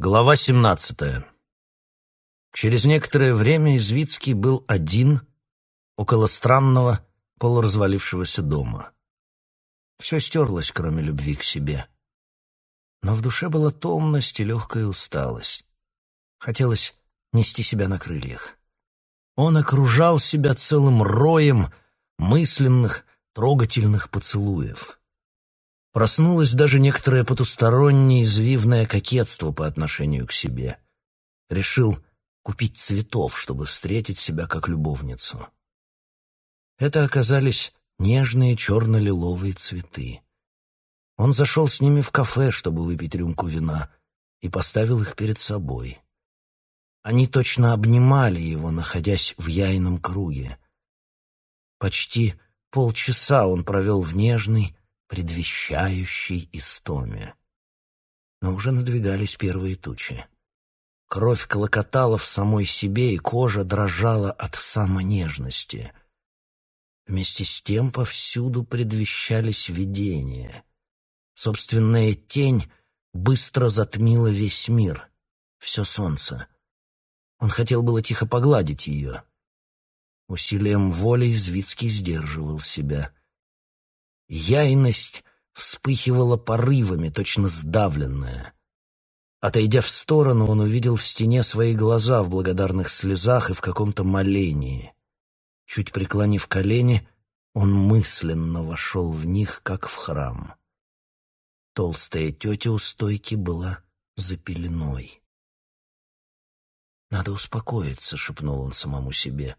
Глава 17. Через некоторое время Извицкий был один около странного полуразвалившегося дома. Все стерлось, кроме любви к себе. Но в душе была томность и легкая усталость. Хотелось нести себя на крыльях. Он окружал себя целым роем мысленных, трогательных поцелуев. Проснулось даже некоторое потустороннее извивное кокетство по отношению к себе. Решил купить цветов, чтобы встретить себя как любовницу. Это оказались нежные черно-лиловые цветы. Он зашел с ними в кафе, чтобы выпить рюмку вина, и поставил их перед собой. Они точно обнимали его, находясь в яйном круге. Почти полчаса он провел в нежной, предвещающей истоме. Но уже надвигались первые тучи. Кровь клокотала в самой себе, и кожа дрожала от самонежности. Вместе с тем повсюду предвещались видения. Собственная тень быстро затмила весь мир, все солнце. Он хотел было тихо погладить ее. Усилием воли Извицкий сдерживал себя — Яйность вспыхивала порывами, точно сдавленная. Отойдя в сторону, он увидел в стене свои глаза в благодарных слезах и в каком-то молении. Чуть преклонив колени, он мысленно вошел в них, как в храм. Толстая тетя у стойки была за пеленой. «Надо успокоиться», — шепнул он самому себе.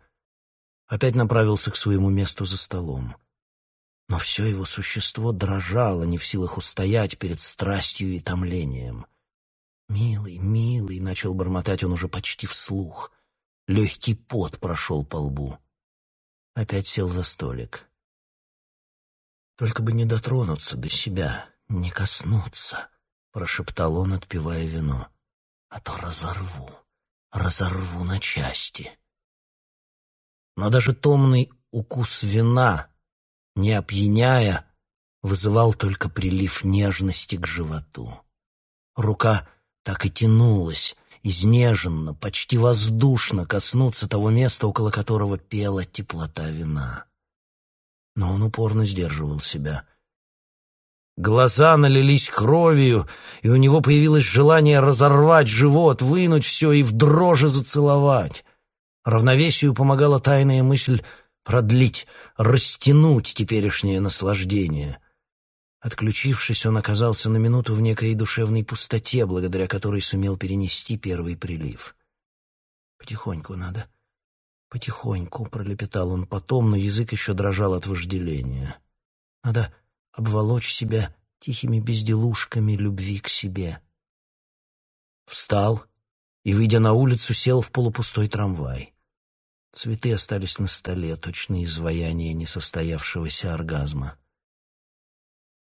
Опять направился к своему месту за столом но все его существо дрожало, не в силах устоять перед страстью и томлением. «Милый, милый», — начал бормотать он уже почти вслух. Легкий пот прошел по лбу. Опять сел за столик. «Только бы не дотронуться до себя, не коснуться», — прошептал он, отпивая вино. «А то разорву, разорву на части». Но даже томный укус вина не опьяняя, вызывал только прилив нежности к животу. Рука так и тянулась, изнеженно, почти воздушно коснуться того места, около которого пела теплота вина. Но он упорно сдерживал себя. Глаза налились кровью, и у него появилось желание разорвать живот, вынуть все и в дрожи зацеловать. Равновесию помогала тайная мысль продлить, растянуть теперешнее наслаждение. Отключившись, он оказался на минуту в некой душевной пустоте, благодаря которой сумел перенести первый прилив. «Потихоньку надо, потихоньку», — пролепетал он потом, но язык еще дрожал от вожделения. «Надо обволочь себя тихими безделушками любви к себе». Встал и, выйдя на улицу, сел в полупустой трамвай. Цветы остались на столе, точно изваяние несостоявшегося оргазма.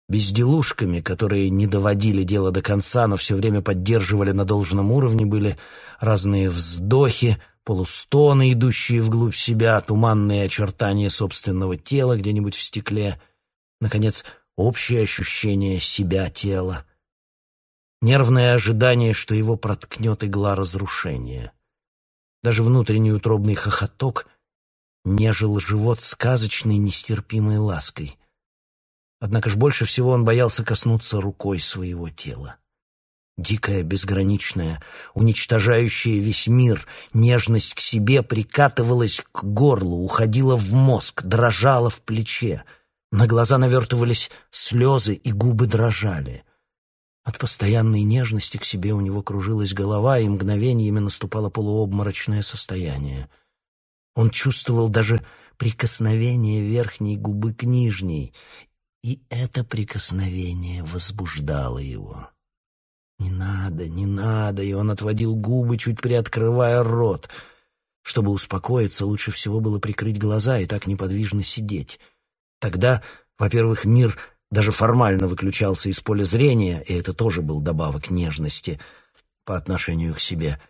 Безделушками, которые не доводили дело до конца, но все время поддерживали на должном уровне, были разные вздохи, полустоны, идущие вглубь себя, туманные очертания собственного тела где-нибудь в стекле, наконец, общее ощущение себя тела, нервное ожидание, что его проткнет игла разрушения — даже внутренний утробный хохоток нежил живот сказочной нестерпимой лаской. Однако ж больше всего он боялся коснуться рукой своего тела. Дикая, безграничная, уничтожающая весь мир, нежность к себе прикатывалась к горлу, уходила в мозг, дрожала в плече. На глаза навертывались слезы, и губы дрожали — от постоянной нежности к себе у него кружилась голова, и мгновениями наступало полуобморочное состояние. Он чувствовал даже прикосновение верхней губы к нижней, и это прикосновение возбуждало его. «Не надо, не надо!» И он отводил губы, чуть приоткрывая рот. Чтобы успокоиться, лучше всего было прикрыть глаза и так неподвижно сидеть. Тогда, во-первых, мир даже формально выключался из поля зрения, и это тоже был добавок нежности по отношению к себе.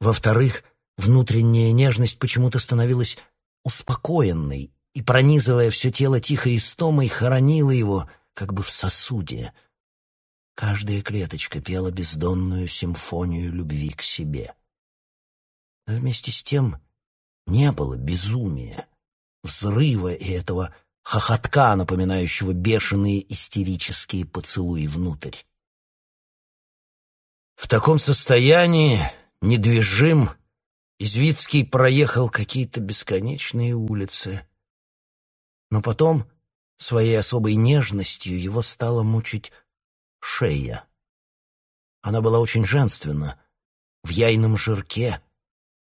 Во-вторых, внутренняя нежность почему-то становилась успокоенной и, пронизывая все тело тихой истомой, хоронила его как бы в сосуде. Каждая клеточка пела бездонную симфонию любви к себе. Но вместе с тем не было безумия, взрыва и этого хохотка, напоминающего бешеные истерические поцелуи внутрь. В таком состоянии, недвижим, Извицкий проехал какие-то бесконечные улицы. Но потом, своей особой нежностью, его стало мучить шея. Она была очень женственна, в яйном жирке,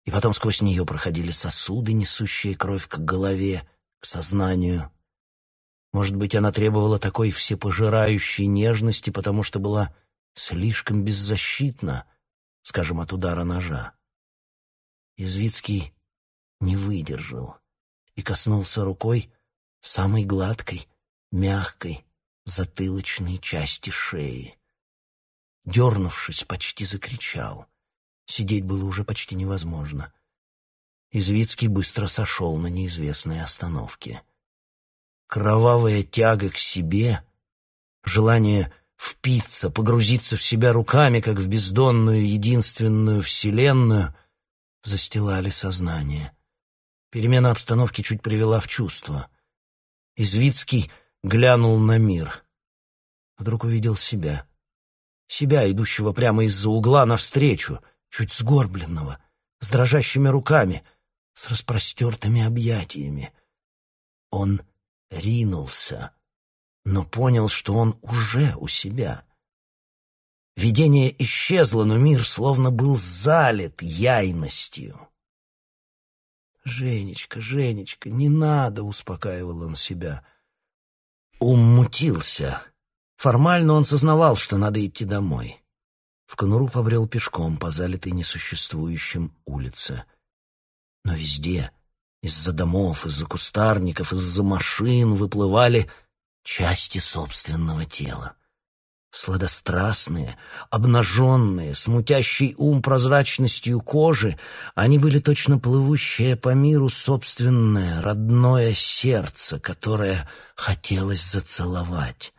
и потом сквозь нее проходили сосуды, несущие кровь к голове, к сознанию. Может быть, она требовала такой всепожирающей нежности, потому что была слишком беззащитна, скажем, от удара ножа. Извицкий не выдержал и коснулся рукой самой гладкой, мягкой, затылочной части шеи. Дернувшись, почти закричал. Сидеть было уже почти невозможно. Извицкий быстро сошел на неизвестной остановке. Кровавая тяга к себе, желание впиться, погрузиться в себя руками, как в бездонную единственную вселенную — застилали сознание. Перемена обстановки чуть привела в чувство. Извицкий глянул на мир. Вдруг увидел себя. Себя, идущего прямо из-за угла навстречу, чуть сгорбленного, с дрожащими руками, с распростертыми объятиями. Он ринулся, но понял, что он уже у себя. Видение исчезло, но мир словно был залит яйностью. «Женечка, Женечка, не надо!» — успокаивал он себя. Ум мутился. Формально он сознавал, что надо идти домой. В конуру побрел пешком по залитой несуществующим улице. Но везде, из-за домов, из-за кустарников, из-за машин выплывали части собственного тела сладострастные, обнаженные, смутящий ум прозрачностью кожи, они были точно плывущее по миру собственное родное сердце, которое хотелось зацеловать.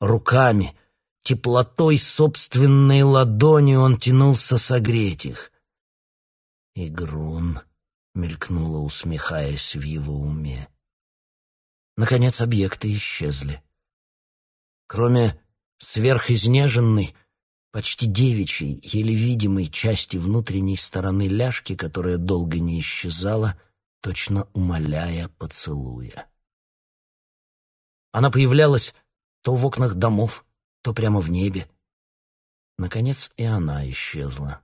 Руками, теплотой собственной ладони он тянулся согреть их. Игрун мелькнула, усмехаясь в его уме. Наконец объекты исчезли. Кроме сверхизнеженной, почти девичьей, еле видимой части внутренней стороны ляжки, которая долго не исчезала, точно умоляя поцелуя. Она появлялась то в окнах домов, то прямо в небе. Наконец и она исчезла.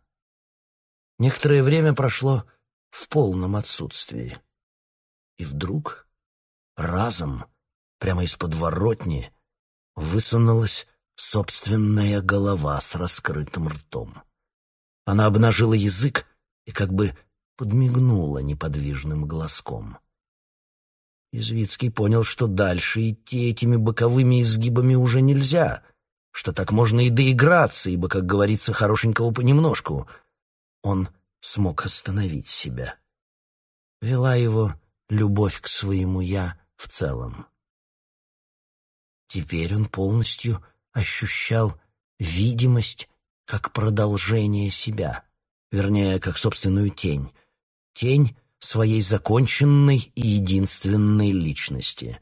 Некоторое время прошло в полном отсутствии. И вдруг, разом, прямо из подворотни, высунулась собственная голова с раскрытым ртом. Она обнажила язык и как бы подмигнула неподвижным глазком. Извицкий понял, что дальше идти этими боковыми изгибами уже нельзя, что так можно и доиграться, ибо, как говорится, хорошенького понемножку. Он смог остановить себя. Вела его любовь к своему «я» в целом. Теперь он полностью ощущал видимость как продолжение себя, вернее, как собственную тень. Тень своей законченной и единственной личности.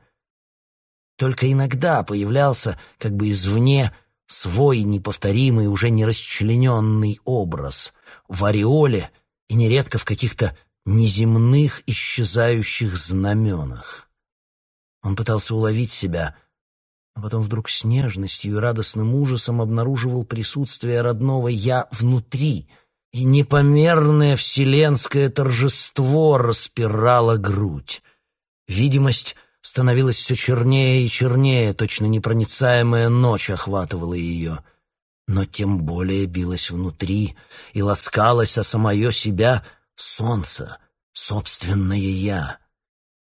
Только иногда появлялся, как бы извне, свой неповторимый, уже не расчлененный образ в ореоле и нередко в каких-то неземных исчезающих знаменах. Он пытался уловить себя, а потом вдруг с нежностью и радостным ужасом обнаруживал присутствие родного «я» внутри, и непомерное вселенское торжество распирало грудь. Видимость становилась все чернее и чернее, точно непроницаемая ночь охватывала ее. Но тем более билась внутри и ласкалась о самое себя солнце, собственное «я».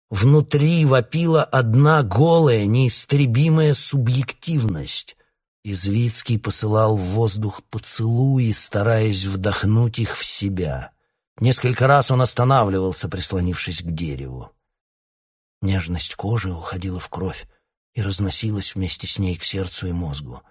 Внутри вопила одна голая, неистребимая субъективность. Извицкий посылал в воздух поцелуи, стараясь вдохнуть их в себя. Несколько раз он останавливался, прислонившись к дереву. Нежность кожи уходила в кровь и разносилась вместе с ней к сердцу и мозгу.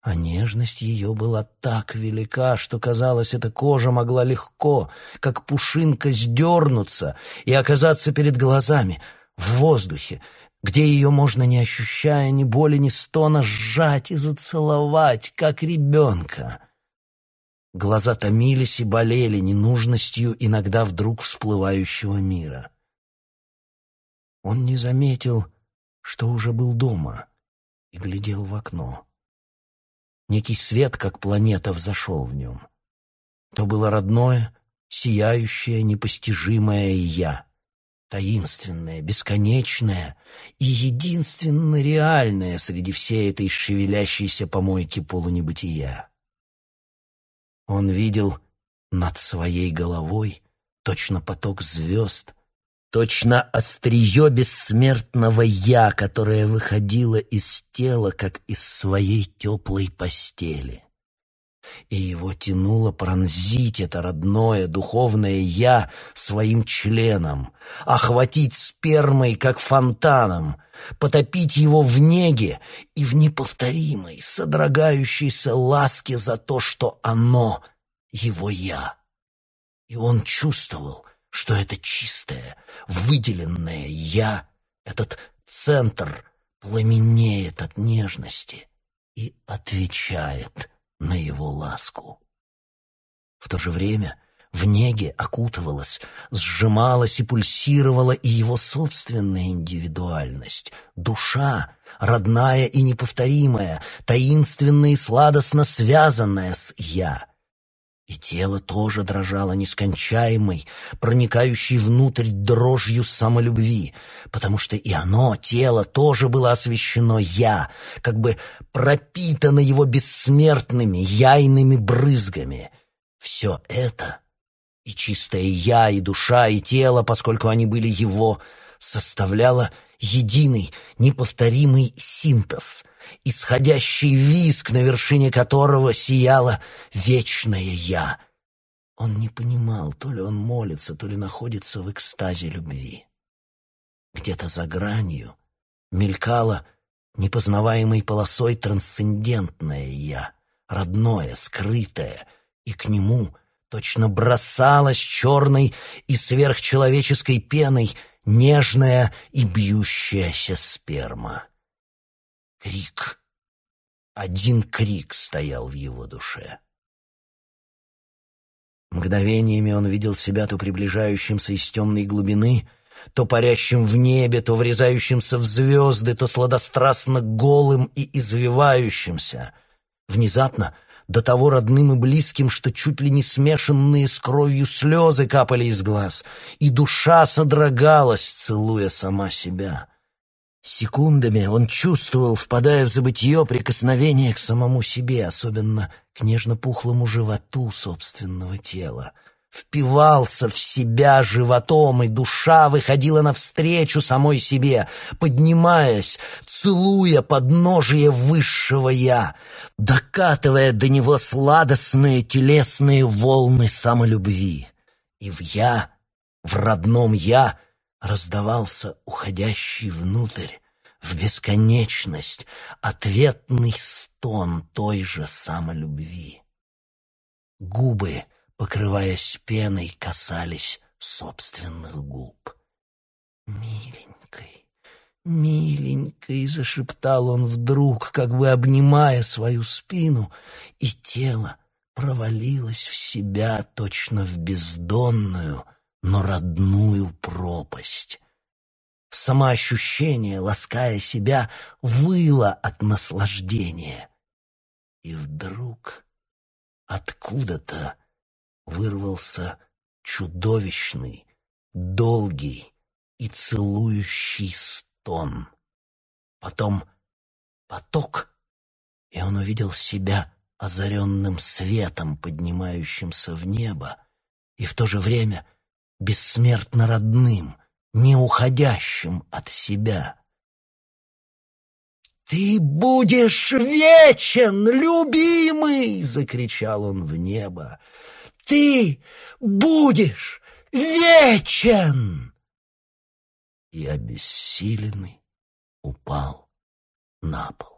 А нежность ее была так велика, что, казалось, эта кожа могла легко, как пушинка, сдернуться и оказаться перед глазами, в воздухе, где ее можно, не ощущая ни боли, ни стона, сжать и зацеловать, как ребенка. Глаза томились и болели ненужностью иногда вдруг всплывающего мира. Он не заметил, что уже был дома, и глядел в окно. Некий свет, как планета, взошел в нем. То было родное, сияющее, непостижимое «я», таинственное, бесконечное и единственно реальное среди всей этой шевелящейся помойки полунебытия. Он видел над своей головой точно поток звезд, точно острие бессмертного «я», которое выходило из тела, как из своей теплой постели и его тянуло пронзить это родное духовное «я» своим членом, охватить спермой, как фонтаном, потопить его в неге и в неповторимой, содрогающейся ласке за то, что оно — его «я». И он чувствовал, что это чистое, выделенное «я», этот центр пламенеет от нежности и отвечает — на его ласку. В то же время в неге окутывалась, сжималась и пульсировала и его собственная индивидуальность, душа, родная и неповторимая, таинственная и сладостно связанная с «я». И тело тоже дрожало нескончаемой, проникающей внутрь дрожью самолюбви, потому что и оно, тело, тоже было освящено «я», как бы пропитано его бессмертными яйными брызгами. Все это, и чистое «я», и душа, и тело, поскольку они были его, составляло единый, неповторимый синтез, исходящий виск, на вершине которого сияло вечное «Я». Он не понимал, то ли он молится, то ли находится в экстазе любви. Где-то за гранью мелькало непознаваемой полосой трансцендентное «Я», родное, скрытое, и к нему точно бросалась черной и сверхчеловеческой пеной нежная и бьющаяся сперма. Крик. Один крик стоял в его душе. Мгновениями он видел себя то приближающимся из темной глубины, то парящим в небе, то врезающимся в звезды, то сладострастно голым и извивающимся. Внезапно — до того родным и близким, что чуть ли не смешанные с кровью слезы капали из глаз, и душа содрогалась, целуя сама себя. Секундами он чувствовал, впадая в забытье, прикосновение к самому себе, особенно к нежно-пухлому животу собственного тела — впивался в себя животом, и душа выходила навстречу самой себе, поднимаясь, целуя подножие высшего «я», докатывая до него сладостные телесные волны самолюбви. И в «я», в родном «я» раздавался уходящий внутрь, в бесконечность, ответный стон той же самолюбви. Губы — покрываясь пеной, касались собственных губ. «Миленькой, миленькой!» — зашептал он вдруг, как бы обнимая свою спину, и тело провалилось в себя точно в бездонную, но родную пропасть. Самоощущение, лаская себя, выло от наслаждения. И вдруг откуда-то вырвался чудовищный, долгий и целующий стон. Потом поток, и он увидел себя озаренным светом, поднимающимся в небо, и в то же время бессмертно родным, не уходящим от себя. «Ты будешь вечен, любимый!» — закричал он в небо ты будешь вечен!» И обессиленный упал на пол.